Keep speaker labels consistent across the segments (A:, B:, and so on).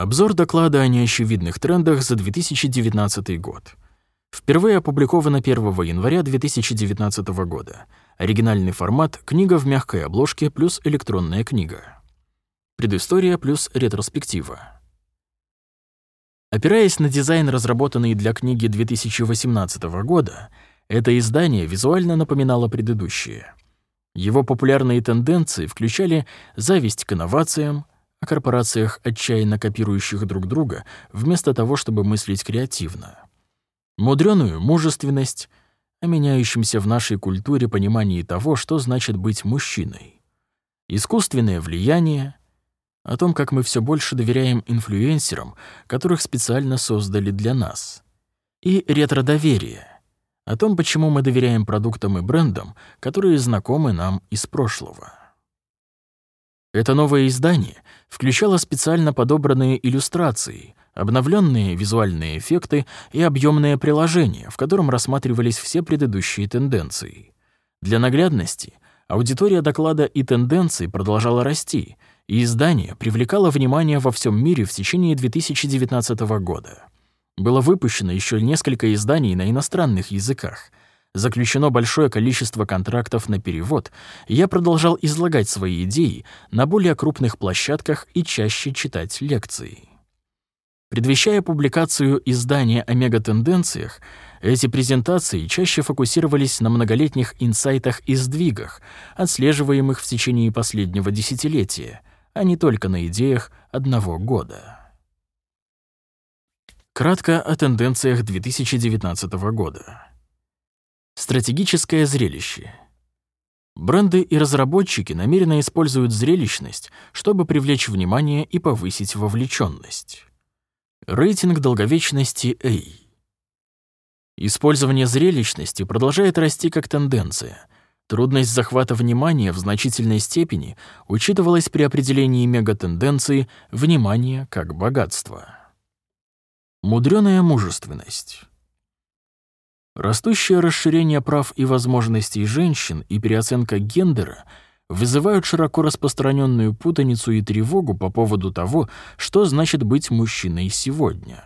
A: Обзор доклада о неочевидных трендах за 2019 год. Впервые опубликовано 1 января 2019 года. Оригинальный формат — книга в мягкой обложке плюс электронная книга. Предыстория плюс ретроспектива. Опираясь на дизайн, разработанный для книги 2018 года, это издание визуально напоминало предыдущее. Его популярные тенденции включали зависть к инновациям, о корпорациях, отчаянно копирующих друг друга, вместо того, чтобы мыслить креативно. Мудрёную мужественность, о меняющемся в нашей культуре понимании того, что значит быть мужчиной. Искусственное влияние, о том, как мы все больше доверяем инфлюенсерам, которых специально создали для нас. И ретро-доверие, о том, почему мы доверяем продуктам и брендам, которые знакомы нам из прошлого. Это новое издание включало специально подобранные иллюстрации, обновленные визуальные эффекты и объемное приложение, в котором рассматривались все предыдущие тенденции. Для наглядности аудитория доклада и тенденций продолжала расти, и издание привлекало внимание во всем мире в течение 2019 года. Было выпущено еще несколько изданий на иностранных языках — заключено большое количество контрактов на перевод, я продолжал излагать свои идеи на более крупных площадках и чаще читать лекции. Предвещая публикацию издания о мегатенденциях, эти презентации чаще фокусировались на многолетних инсайтах и сдвигах, отслеживаемых в течение последнего десятилетия, а не только на идеях одного года. Кратко о тенденциях 2019 года. Стратегическое зрелище. Бренды и разработчики намеренно используют зрелищность, чтобы привлечь внимание и повысить вовлеченность. Рейтинг долговечности A. Использование зрелищности продолжает расти как тенденция. Трудность захвата внимания в значительной степени учитывалась при определении мегатенденции внимания как богатство. Мудрёная мужественность. Растущее расширение прав и возможностей женщин и переоценка гендера вызывают широко распространенную путаницу и тревогу по поводу того, что значит быть мужчиной сегодня.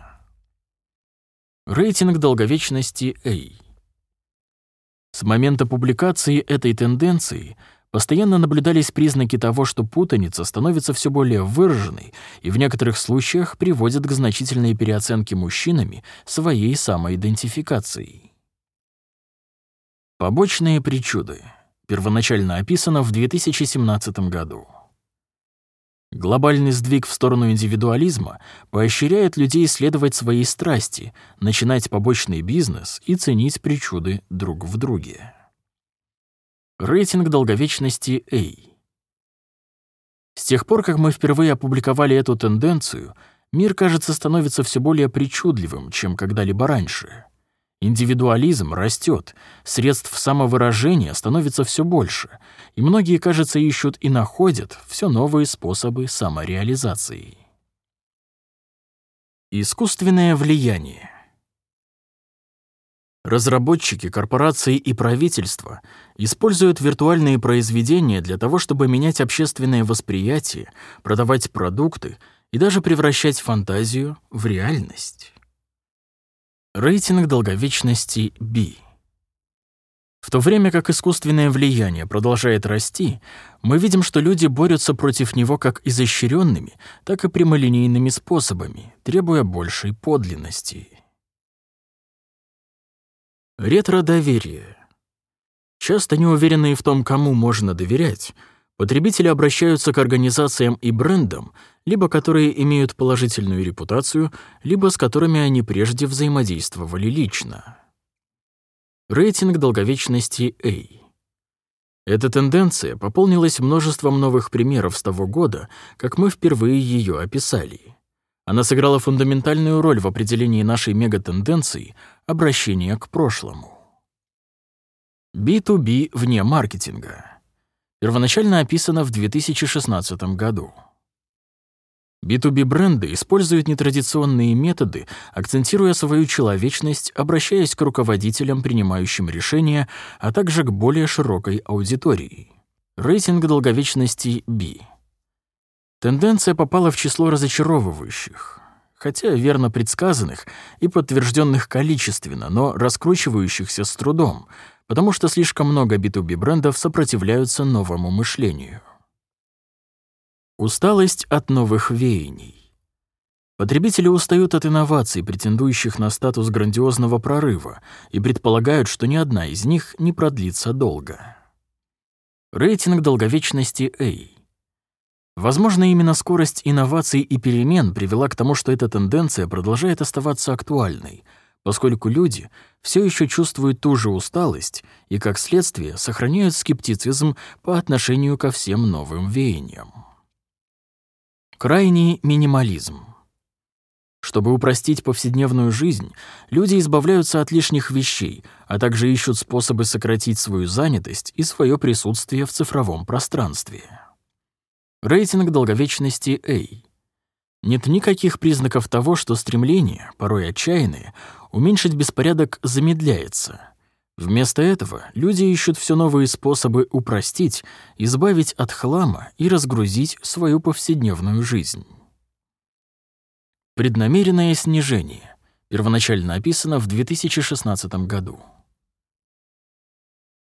A: Рейтинг долговечности A. С момента публикации этой тенденции постоянно наблюдались признаки того, что путаница становится все более выраженной и в некоторых случаях приводит к значительной переоценке мужчинами своей самоидентификации. Побочные причуды. Первоначально описано в 2017 году. Глобальный сдвиг в сторону индивидуализма поощряет людей исследовать свои страсти, начинать побочный бизнес и ценить причуды друг в друге. Рейтинг долговечности A. С тех пор, как мы впервые опубликовали эту тенденцию, мир, кажется, становится все более причудливым, чем когда-либо раньше. Индивидуализм растет, средств самовыражения становится все больше, и многие, кажется, ищут и находят все новые способы самореализации. Искусственное влияние. Разработчики, корпорации и правительства используют виртуальные произведения для того, чтобы менять общественное восприятие, продавать продукты и даже превращать фантазию в реальность. Рейтинг долговечности B. В то время как искусственное влияние продолжает расти, мы видим, что люди борются против него как изощренными, так и прямолинейными способами, требуя большей подлинности. Ретро-доверие. Часто неуверенные в том, кому можно доверять, Потребители обращаются к организациям и брендам, либо которые имеют положительную репутацию, либо с которыми они прежде взаимодействовали лично. Рейтинг долговечности A. Эта тенденция пополнилась множеством новых примеров с того года, как мы впервые ее описали. Она сыграла фундаментальную роль в определении нашей мегатенденции обращения к прошлому. B2B вне маркетинга первоначально описана в 2016 году. B2B-бренды используют нетрадиционные методы, акцентируя свою человечность, обращаясь к руководителям, принимающим решения, а также к более широкой аудитории. Рейтинг долговечности B. Тенденция попала в число разочаровывающих, хотя верно предсказанных и подтвержденных количественно, но раскручивающихся с трудом, потому что слишком много B2B-брендов сопротивляются новому мышлению. Усталость от новых веяний. Потребители устают от инноваций, претендующих на статус грандиозного прорыва, и предполагают, что ни одна из них не продлится долго. Рейтинг долговечности A. Возможно, именно скорость инноваций и перемен привела к тому, что эта тенденция продолжает оставаться актуальной, поскольку люди все еще чувствуют ту же усталость и, как следствие, сохраняют скептицизм по отношению ко всем новым веяниям. Крайний минимализм. Чтобы упростить повседневную жизнь, люди избавляются от лишних вещей, а также ищут способы сократить свою занятость и свое присутствие в цифровом пространстве. Рейтинг долговечности A. Нет никаких признаков того, что стремление, порой отчаянное, уменьшить беспорядок замедляется. Вместо этого люди ищут все новые способы упростить, избавить от хлама и разгрузить свою повседневную жизнь. Преднамеренное снижение. Первоначально описано в 2016 году.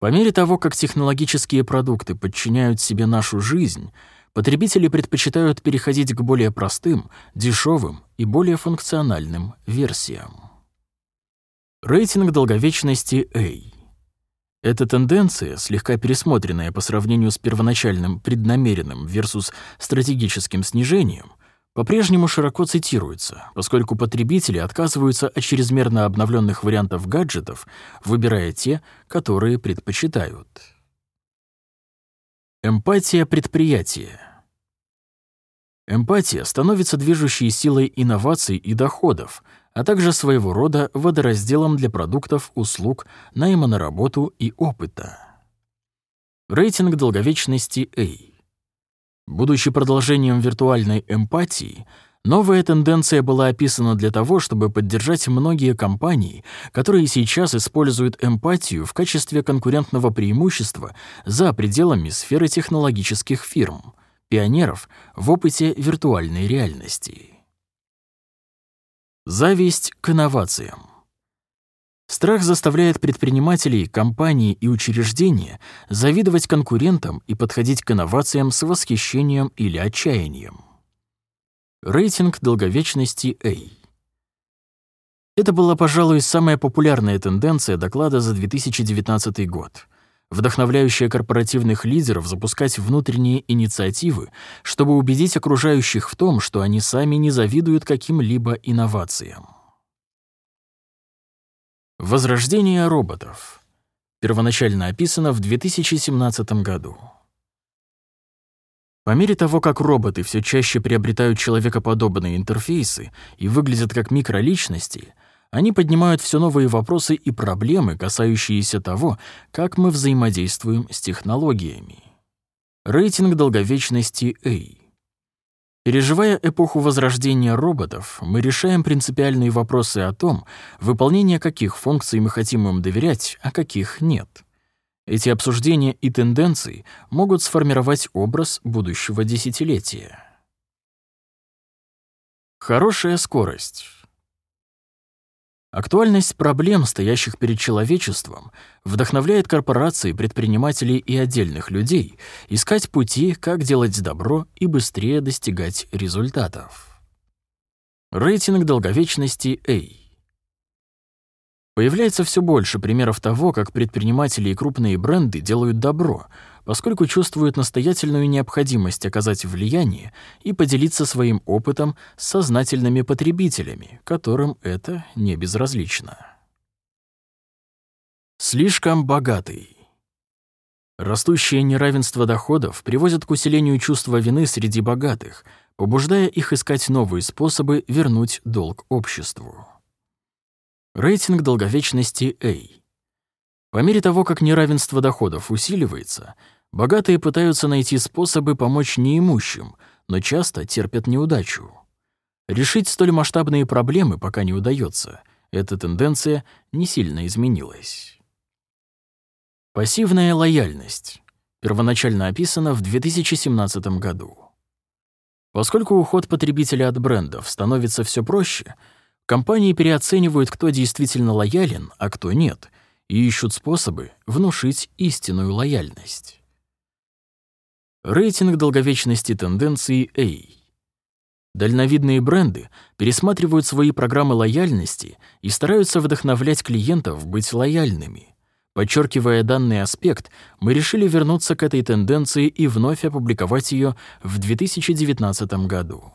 A: По мере того, как технологические продукты подчиняют себе нашу жизнь, потребители предпочитают переходить к более простым, дешевым и более функциональным версиям. Рейтинг долговечности A. Эта тенденция, слегка пересмотренная по сравнению с первоначальным преднамеренным versus стратегическим снижением, по-прежнему широко цитируется, поскольку потребители отказываются от чрезмерно обновленных вариантов гаджетов, выбирая те, которые предпочитают. Эмпатия предприятия. Эмпатия становится движущей силой инноваций и доходов, а также своего рода водоразделом для продуктов, услуг, найма на работу и опыта. Рейтинг долговечности A. Будучи продолжением виртуальной эмпатии, новая тенденция была описана для того, чтобы поддержать многие компании, которые сейчас используют эмпатию в качестве конкурентного преимущества за пределами сферы технологических фирм, пионеров в опыте виртуальной реальности. Зависть к инновациям. Страх заставляет предпринимателей, компании и учреждения завидовать конкурентам и подходить к инновациям с восхищением или отчаянием. Рейтинг долговечности A. Это была, пожалуй, самая популярная тенденция доклада за 2019 год, вдохновляющая корпоративных лидеров запускать внутренние инициативы, чтобы убедить окружающих в том, что они сами не завидуют каким-либо инновациям. Возрождение роботов. Первоначально описано в 2017 году. По мере того, как роботы все чаще приобретают человекоподобные интерфейсы и выглядят как микроличности, они поднимают все новые вопросы и проблемы, касающиеся того, как мы взаимодействуем с технологиями. Рейтинг долговечности A. Переживая эпоху возрождения роботов, мы решаем принципиальные вопросы о том, выполнение каких функций мы хотим им доверять, а каких нет. Эти обсуждения и тенденции могут сформировать образ будущего десятилетия. Хорошая скорость. Актуальность проблем, стоящих перед человечеством, вдохновляет корпорации, предпринимателей и отдельных людей искать пути, как делать добро и быстрее достигать результатов. Рейтинг долговечности A. Появляется все больше примеров того, как предприниматели и крупные бренды делают добро, поскольку чувствуют настоятельную необходимость оказать влияние и поделиться своим опытом с сознательными потребителями, которым это не безразлично. Слишком богатый. Растущее неравенство доходов приводит к усилению чувства вины среди богатых, побуждая их искать новые способы вернуть долг обществу. Рейтинг долговечности A. По мере того, как неравенство доходов усиливается, богатые пытаются найти способы помочь неимущим, но часто терпят неудачу. Решить столь масштабные проблемы пока не удается. Эта тенденция не сильно изменилась. Пассивная лояльность. Первоначально описана в 2017 году. Поскольку уход потребителя от брендов становится все проще, компании переоценивают, кто действительно лоялен, а кто нет, и ищут способы внушить истинную лояльность. Рейтинг долговечности тенденции A. Дальновидные бренды пересматривают свои программы лояльности и стараются вдохновлять клиентов быть лояльными. Подчеркивая данный аспект, мы решили вернуться к этой тенденции и вновь опубликовать ее в 2019 году.